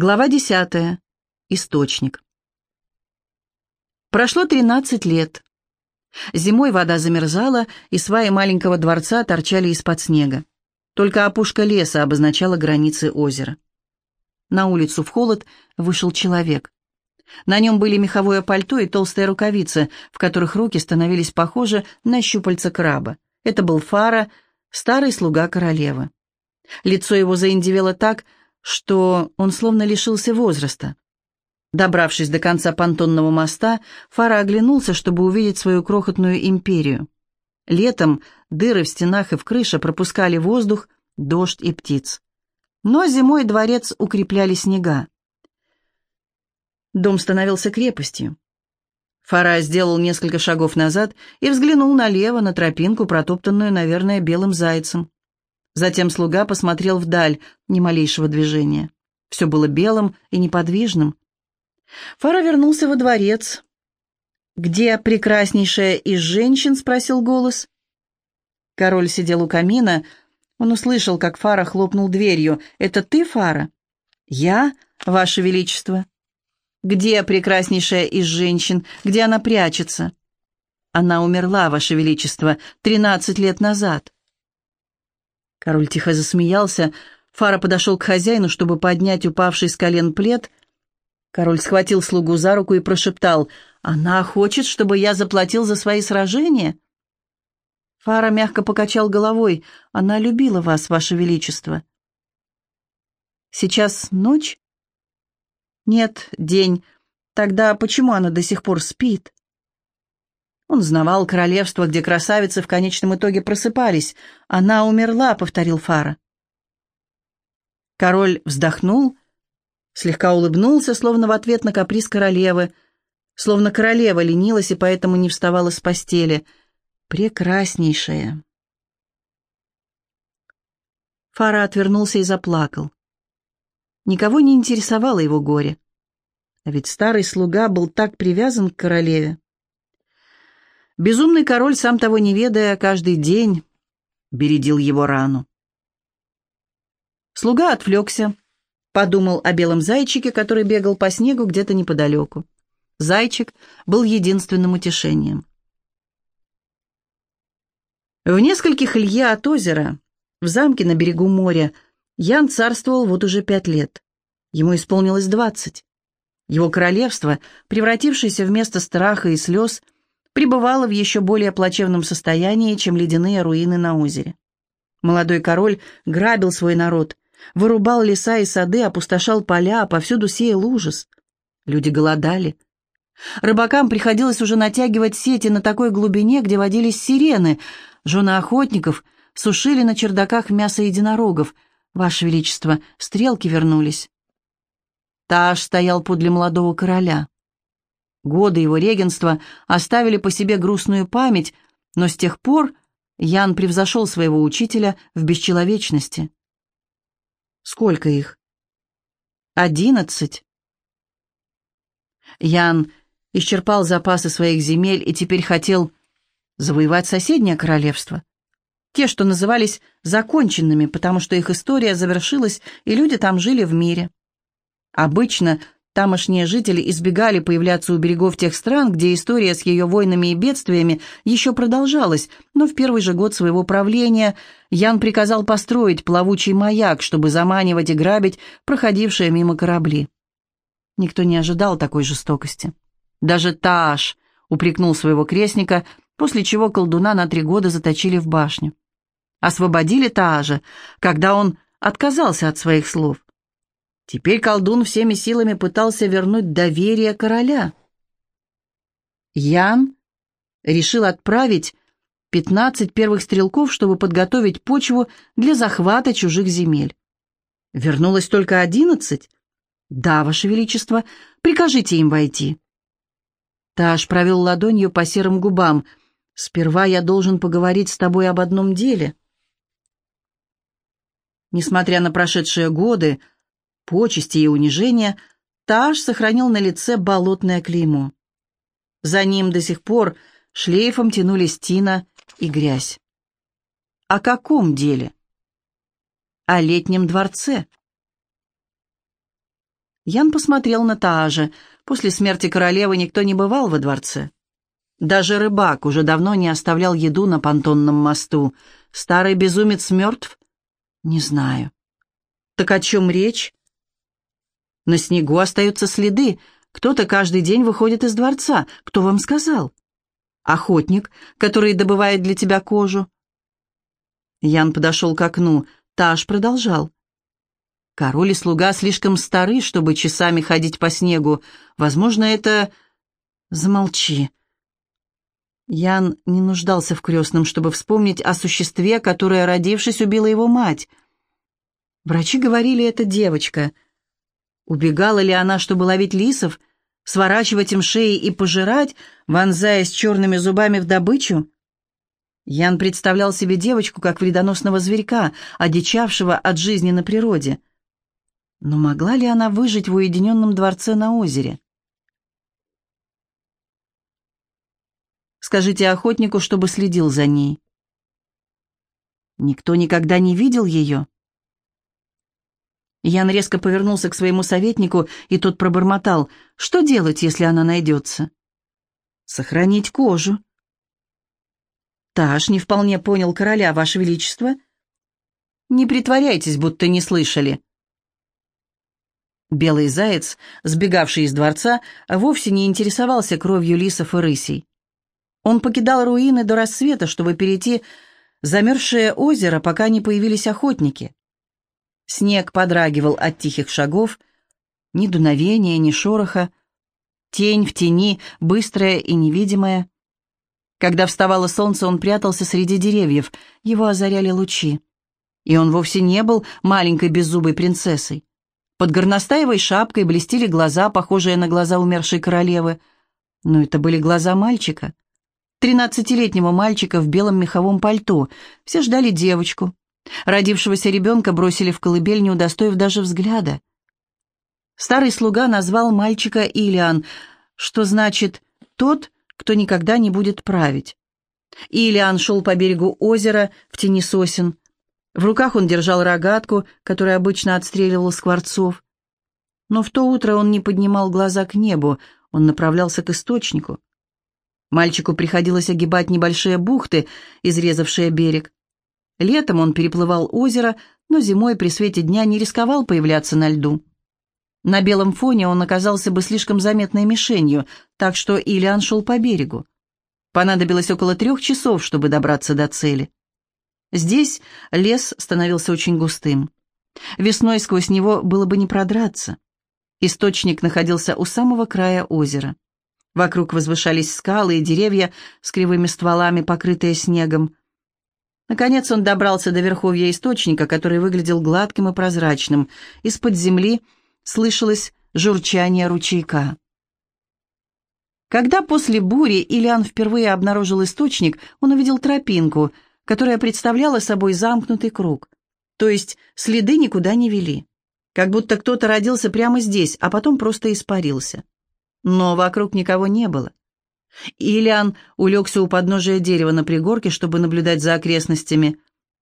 Глава десятая. Источник. Прошло тринадцать лет. Зимой вода замерзала, и сваи маленького дворца торчали из-под снега. Только опушка леса обозначала границы озера. На улицу в холод вышел человек. На нем были меховое пальто и толстые рукавицы, в которых руки становились похожи на щупальца краба. Это был Фара, старый слуга королевы. Лицо его заиндевело так, что он словно лишился возраста. Добравшись до конца понтонного моста, Фара оглянулся, чтобы увидеть свою крохотную империю. Летом дыры в стенах и в крыше пропускали воздух, дождь и птиц. Но зимой дворец укрепляли снега. Дом становился крепостью. Фара сделал несколько шагов назад и взглянул налево на тропинку, протоптанную, наверное, белым зайцем. Затем слуга посмотрел вдаль, ни малейшего движения. Все было белым и неподвижным. Фара вернулся во дворец. «Где прекраснейшая из женщин?» — спросил голос. Король сидел у камина. Он услышал, как Фара хлопнул дверью. «Это ты, Фара?» «Я, Ваше Величество». «Где прекраснейшая из женщин? Где она прячется?» «Она умерла, Ваше Величество, тринадцать лет назад». Король тихо засмеялся. Фара подошел к хозяину, чтобы поднять упавший с колен плед. Король схватил слугу за руку и прошептал, «Она хочет, чтобы я заплатил за свои сражения?» Фара мягко покачал головой. «Она любила вас, ваше величество». «Сейчас ночь?» «Нет, день. Тогда почему она до сих пор спит?» Он знавал королевство, где красавицы в конечном итоге просыпались. «Она умерла», — повторил Фара. Король вздохнул, слегка улыбнулся, словно в ответ на каприз королевы, словно королева ленилась и поэтому не вставала с постели. «Прекраснейшая». Фара отвернулся и заплакал. Никого не интересовало его горе. А ведь старый слуга был так привязан к королеве. Безумный король, сам того не ведая, каждый день бередил его рану. Слуга отвлекся, подумал о белом зайчике, который бегал по снегу где-то неподалеку. Зайчик был единственным утешением. В нескольких лье от озера, в замке на берегу моря, Ян царствовал вот уже пять лет. Ему исполнилось двадцать. Его королевство, превратившееся в место страха и слез, — пребывала в еще более плачевном состоянии, чем ледяные руины на озере. Молодой король грабил свой народ, вырубал леса и сады, опустошал поля, повсюду сеял ужас. Люди голодали. Рыбакам приходилось уже натягивать сети на такой глубине, где водились сирены. Жены охотников сушили на чердаках мясо единорогов. Ваше Величество, стрелки вернулись. Таш стоял подле молодого короля. Годы его регенства оставили по себе грустную память, но с тех пор Ян превзошел своего учителя в бесчеловечности. Сколько их? Одиннадцать. Ян исчерпал запасы своих земель и теперь хотел завоевать соседнее королевство. Те, что назывались законченными, потому что их история завершилась, и люди там жили в мире. Обычно Тамошние жители избегали появляться у берегов тех стран, где история с ее войнами и бедствиями еще продолжалась, но в первый же год своего правления Ян приказал построить плавучий маяк, чтобы заманивать и грабить проходившие мимо корабли. Никто не ожидал такой жестокости. Даже Тааш упрекнул своего крестника, после чего колдуна на три года заточили в башню. Освободили Таажа, когда он отказался от своих слов. Теперь колдун всеми силами пытался вернуть доверие короля. Ян решил отправить пятнадцать первых стрелков, чтобы подготовить почву для захвата чужих земель. Вернулось только одиннадцать. Да, Ваше Величество, прикажите им войти. Таш провел ладонью по серым губам. Сперва я должен поговорить с тобой об одном деле. Несмотря на прошедшие годы, почести и унижения, Таш сохранил на лице болотное клеймо. За ним до сих пор шлейфом тянулись тина и грязь. О каком деле? О летнем дворце. Ян посмотрел на Таажа. После смерти королевы никто не бывал во дворце. Даже рыбак уже давно не оставлял еду на понтонном мосту. Старый безумец мертв? Не знаю. Так о чем речь? На снегу остаются следы. Кто-то каждый день выходит из дворца. Кто вам сказал? Охотник, который добывает для тебя кожу. Ян подошел к окну. Таш продолжал. Король и слуга слишком стары, чтобы часами ходить по снегу. Возможно, это... Замолчи. Ян не нуждался в крестном, чтобы вспомнить о существе, которое, родившись, убило его мать. Врачи говорили, это девочка. Убегала ли она, чтобы ловить лисов, сворачивать им шеи и пожирать, вонзаясь черными зубами в добычу? Ян представлял себе девочку как вредоносного зверька, одичавшего от жизни на природе. Но могла ли она выжить в уединенном дворце на озере? Скажите охотнику, чтобы следил за ней. Никто никогда не видел ее. Ян резко повернулся к своему советнику, и тот пробормотал. «Что делать, если она найдется?» «Сохранить кожу». Таш не вполне понял короля, ваше величество. «Не притворяйтесь, будто не слышали». Белый заяц, сбегавший из дворца, вовсе не интересовался кровью лисов и рысей. Он покидал руины до рассвета, чтобы перейти замерзшее озеро, пока не появились охотники. Снег подрагивал от тихих шагов, ни дуновения, ни шороха, тень в тени, быстрая и невидимая. Когда вставало солнце, он прятался среди деревьев, его озаряли лучи. И он вовсе не был маленькой беззубой принцессой. Под горностаевой шапкой блестели глаза, похожие на глаза умершей королевы. Но это были глаза мальчика. Тринадцатилетнего мальчика в белом меховом пальто. Все ждали девочку. Родившегося ребенка бросили в колыбель, не удостоив даже взгляда. Старый слуга назвал мальчика Илиан, что значит «тот, кто никогда не будет править». Илиан шел по берегу озера в тени сосен. В руках он держал рогатку, которую обычно отстреливал скворцов. Но в то утро он не поднимал глаза к небу, он направлялся к источнику. Мальчику приходилось огибать небольшие бухты, изрезавшие берег. Летом он переплывал озеро, но зимой при свете дня не рисковал появляться на льду. На белом фоне он оказался бы слишком заметной мишенью, так что Ильян шел по берегу. Понадобилось около трех часов, чтобы добраться до цели. Здесь лес становился очень густым. Весной сквозь него было бы не продраться. Источник находился у самого края озера. Вокруг возвышались скалы и деревья с кривыми стволами, покрытые снегом. Наконец он добрался до верховья источника, который выглядел гладким и прозрачным. Из-под земли слышалось журчание ручейка. Когда после бури Ильян впервые обнаружил источник, он увидел тропинку — которая представляла собой замкнутый круг. То есть следы никуда не вели. Как будто кто-то родился прямо здесь, а потом просто испарился. Но вокруг никого не было. Ильян улегся у подножия дерева на пригорке, чтобы наблюдать за окрестностями.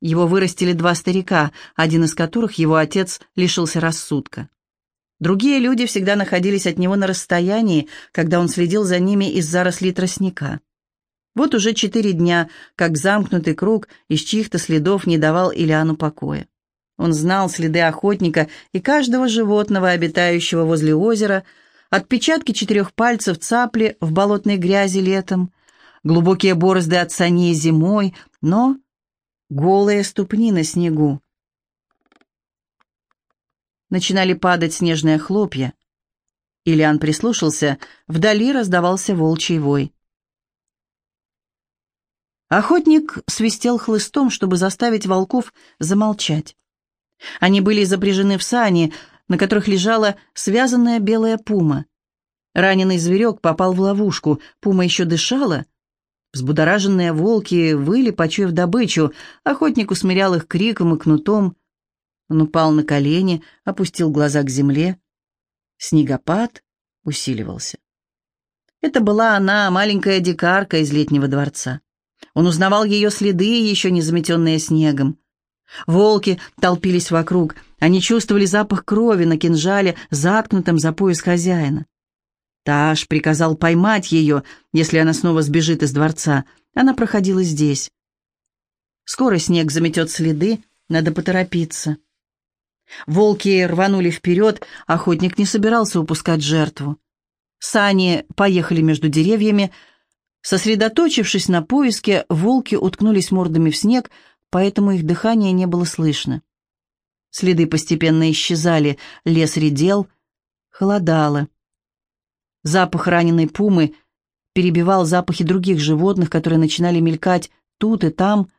Его вырастили два старика, один из которых его отец лишился рассудка. Другие люди всегда находились от него на расстоянии, когда он следил за ними из зарослей тростника. Вот уже четыре дня, как замкнутый круг из чьих-то следов не давал Ильяну покоя. Он знал следы охотника и каждого животного, обитающего возле озера, отпечатки четырех пальцев цапли в болотной грязи летом, глубокие борозды от саней зимой, но голые ступни на снегу. Начинали падать снежные хлопья. Ильян прислушался, вдали раздавался волчий вой. Охотник свистел хлыстом, чтобы заставить волков замолчать. Они были запряжены в сани, на которых лежала связанная белая пума. Раненый зверек попал в ловушку, пума еще дышала. Взбудораженные волки выли, почуяв добычу, охотник усмирял их криком и кнутом. Он упал на колени, опустил глаза к земле. Снегопад усиливался. Это была она, маленькая дикарка из летнего дворца. Он узнавал ее следы, еще не заметенные снегом. Волки толпились вокруг. Они чувствовали запах крови на кинжале, заткнутом за пояс хозяина. Таш приказал поймать ее, если она снова сбежит из дворца. Она проходила здесь. Скоро снег заметет следы, надо поторопиться. Волки рванули вперед, охотник не собирался упускать жертву. Сани поехали между деревьями. Сосредоточившись на поиске, волки уткнулись мордами в снег, поэтому их дыхание не было слышно. Следы постепенно исчезали, лес редел, холодало. Запах раненой пумы перебивал запахи других животных, которые начинали мелькать тут и там.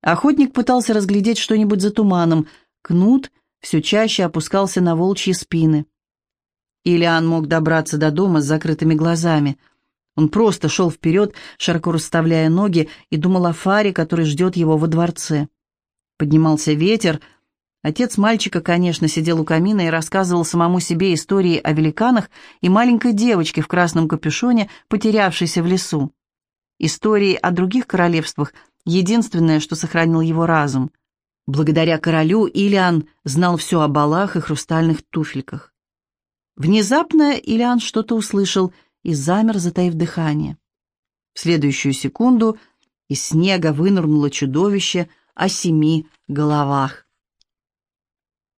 Охотник пытался разглядеть что-нибудь за туманом. Кнут все чаще опускался на волчьи спины. Ильян мог добраться до дома с закрытыми глазами. Он просто шел вперед, широко расставляя ноги, и думал о фаре, который ждет его во дворце. Поднимался ветер. Отец мальчика, конечно, сидел у камина и рассказывал самому себе истории о великанах и маленькой девочке в красном капюшоне, потерявшейся в лесу. Истории о других королевствах — единственное, что сохранил его разум. Благодаря королю Илиан знал все о балах и хрустальных туфельках. Внезапно Илиан что-то услышал и замер, затаив дыхание. В следующую секунду из снега вынырнуло чудовище о семи головах.